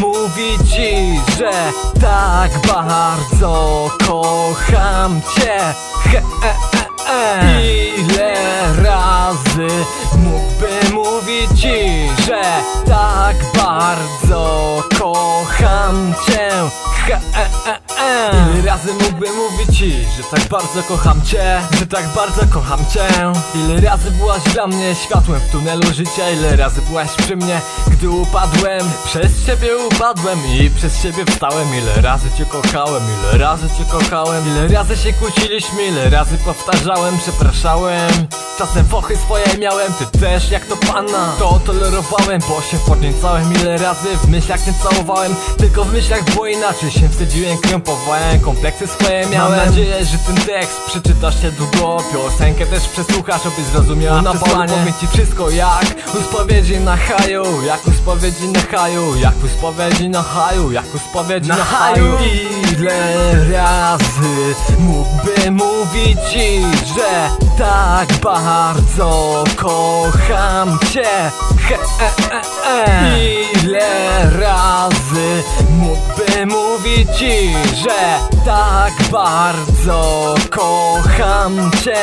mówić ci, że tak bardzo kocham cię He, e, e, e. Ile razy mógłbym mówić ci, że tak bardzo kocham cię He, e, e, e. Razy mógłbym mówić ci, że tak bardzo kocham cię Że tak bardzo kocham cię. Ile razy byłaś dla mnie światłem w tunelu życia Ile razy byłaś przy mnie, gdy upadłem. Przez ciebie upadłem i przez ciebie wstałem. Ile razy cię kochałem, ile razy cię kochałem. Ile razy się kłóciliśmy, ile razy powtarzałem, przepraszałem. Czasem fochy swoje miałem, ty też jak to pana. To tolerowałem, bo się podniecałem. Ile razy w myślach nie całowałem Tylko w myślach było inaczej Się wstydziłem, krępowałem, kompleksy swoje miałem. Mam nadzieję, że ten tekst przeczytasz się długo Piosenkę też przesłuchasz, aby zrozumiała na przesłanie Powiem ci wszystko jak. U spowiedzi na haju Jak u spowiedzi na haju Jak u spowiedzi na haju Jak u spowiedzi na haju. Ile razy mógłbym mówić ci, że tak bardzo kocham cię? He, e, e, e. Ile razy mówić ci, że tak bardzo kocham cię.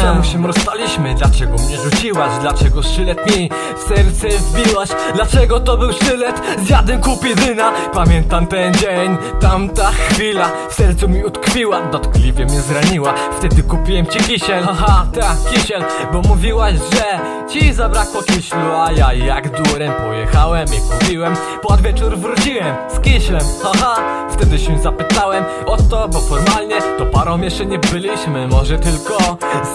Czemu się rozstaliśmy? Dlaczego mnie rzuciłaś? Dlaczego sztylet mi w serce wbiłaś? Dlaczego to był sztylet? Zjadłem kup jedyna. Pamiętam ten dzień, tamta chwila. W sercu mi utkwiła, dotkliwie mnie zraniła. Wtedy kupiłem ci kisiel, haha, tak, kisiel Bo mówiłaś, że ci zabrakło kiślu. A ja jak durem pojechałem i kupiłem. Pod wieczór wróciłem z kiślem, haha Wtedy się zapytałem o to, bo formalnie to parą jeszcze nie byliśmy. Może tylko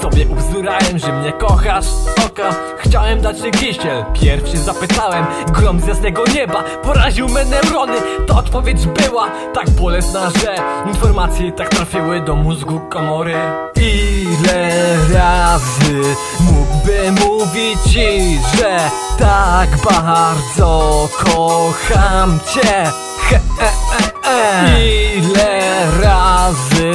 sobie ubzdurałem, że mnie kochasz Oka, chciałem dać ci kisiel Pierwszy zapytałem, grom z jasnego nieba Poraził me neurony, to odpowiedź była Tak bolesna, że informacje tak trafiły do mózgu komory. Ile razy mógłbym mówić ci, że tak bardzo kocham cię? He, e, e, e. Ile razy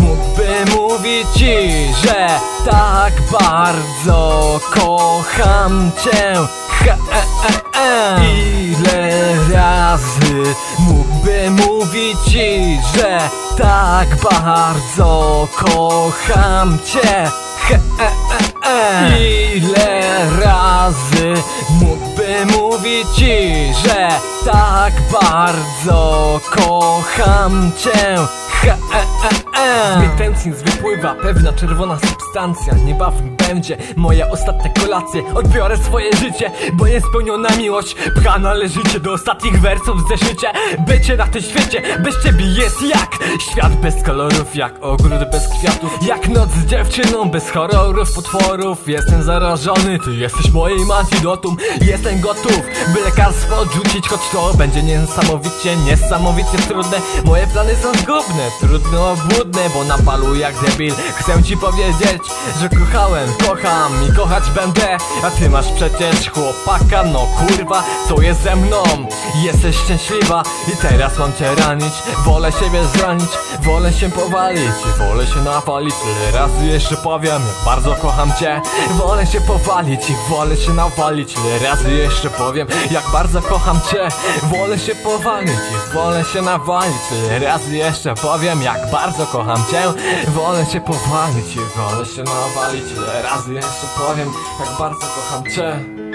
mógłbym mówić ci, że tak bardzo kocham cię He, e, e, e. Ile razy mógłbym mówić ci, że tak bardzo kocham cię He, e, e, e. Ile razy mógłbym mówić ci, że tak bardzo kocham cię He, e, e, e. Z wypływa pewna czerwona substancja. Niebawem będzie moja ostatnia kolacja Odbiorę swoje życie, bo niespełniona miłość Pcha należycie do ostatnich wersów w zeszycie Bycie na tym świecie bez ciebie jest jak Świat bez kolorów, jak ogród bez kwiatów Jak noc z dziewczyną bez horrorów, potworów. Jestem zarażony, ty jesteś moim antidotum. Jestem gotów, by lekarstwo odrzucić Choć to będzie niesamowicie, niesamowicie trudne. Moje plany są zgubne, trudne, obłudne Bo na palu jak debil. Chcę ci powiedzieć, że kochałem, kocham i kochać będę. A ty masz przecież chłopaka, no kurwa Co jest ze mną? Jesteś szczęśliwa i teraz mam cię ranić. Wolę siebie zranić, wolę się powalić Wolę się nawalić, tyle razy jeszcze powiem Jak bardzo kocham cię. Wolę się powalić i wolę się nawalić. Tyle razy jeszcze powiem Jak bardzo kocham cię. Wolę się powalić i wolę się nawalić. Tyle razy jeszcze powiem Jak bardzo kocham cię. Wolę się powalić wolę się nawalić. Tyle razy jeszcze powiem Jak bardzo kocham cię